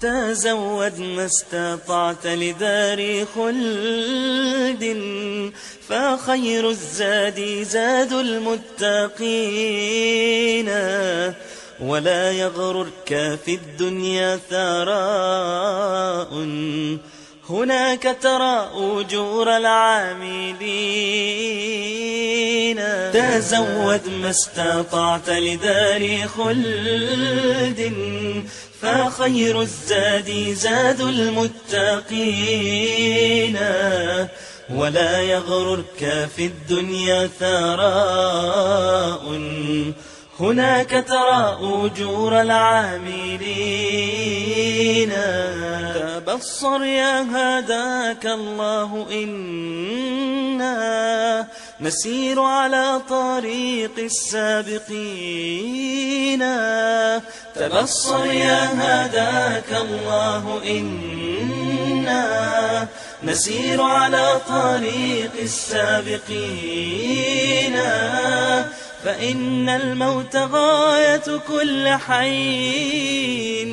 تزود ما استطعت لدار خلد فخير الزاد زاد المتقين. ولا يغررك في الدنيا ثراء هناك ترى أجور العاملين. تزود ما استطعت لدار خلد فخير الزاد زاد المتقين. ولا يغررك في الدنيا ثراء هناك ترى أجور العاملين. تبصر يا هداك الله إنا. نسير على طريق السابقين. تبصر يا هداك الله إنا. نسير على طريق السابقين. فإن الموت غاية كل حين.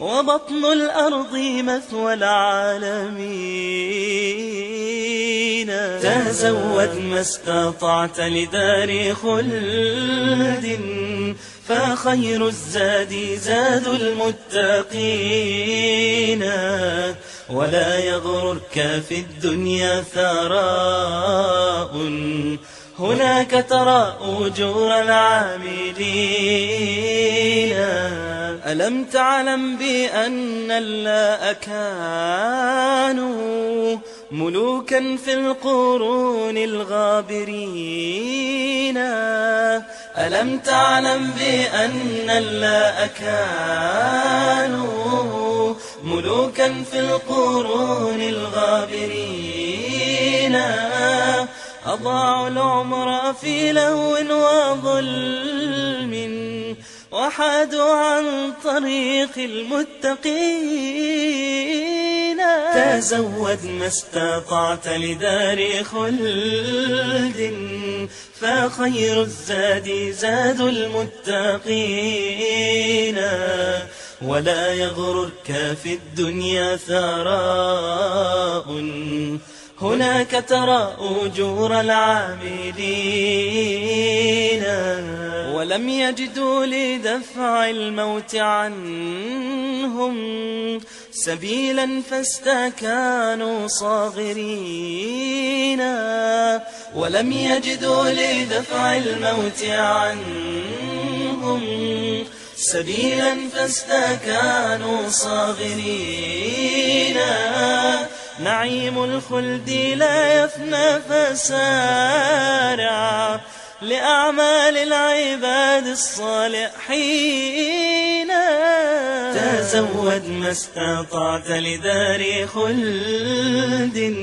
وبطن الأرض مثوى العالمين. تزود ما استطعت لدار خلد فخير الزاد زاد المتقين. ولا يغررك في الدنيا ثراء هناك ترى أجور العاملين. ألم تعلم بأن الله كانوا ملوكا في القرون الغابرين. ألم تعلم بأن الله كانوا ملوكا في القرون الغابرين؟ أضاعوا العمر في لهو وظلم وحادوا عن طريق المتقين. تزود ما استطعت لدار خلد فخير الزاد زاد المتقين. ولا يغررك في الدنيا ثراء. هناك ترى أجور العاملين ولم يجدوا لدفع الموت عنهم سبيلا فاستكانوا صاغرين. ولم يجدوا لدفع الموت عنهم سبيلا فاستكانوا صاغرين. نعيم الخلد لا يفنى فسارع لأعمال العباد الصالحين. تزود ما استطعت لدار خلد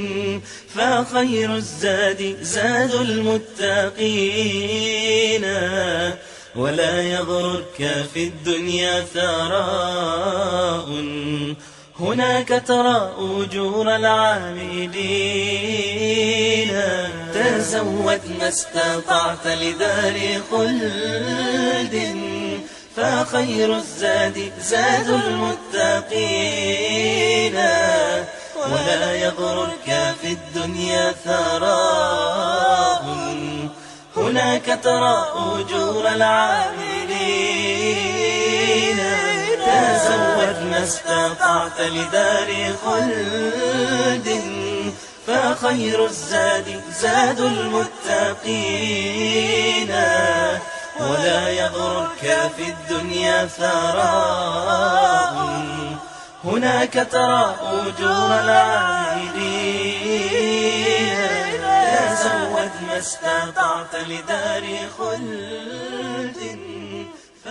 فخير الزاد زاد المتقين. ولا يغررك في الدنيا ثراء هناك ترى أجور العاملين. تزود ما استطعت لدار خلد فخير الزاد زاد المتقين. ولا يغررك في الدنيا ثراء. هناك ترى أجور العاملين. تزود ما استطعت لدار خلد فخير الزاد زاد المتقين ولا يغرك في الدنيا ثراء هناك ترى أجور العاملين تزود ما استطعت لدار خلد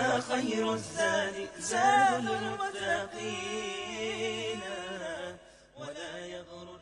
فخير الزاد زاد المتقين. ولا يغرر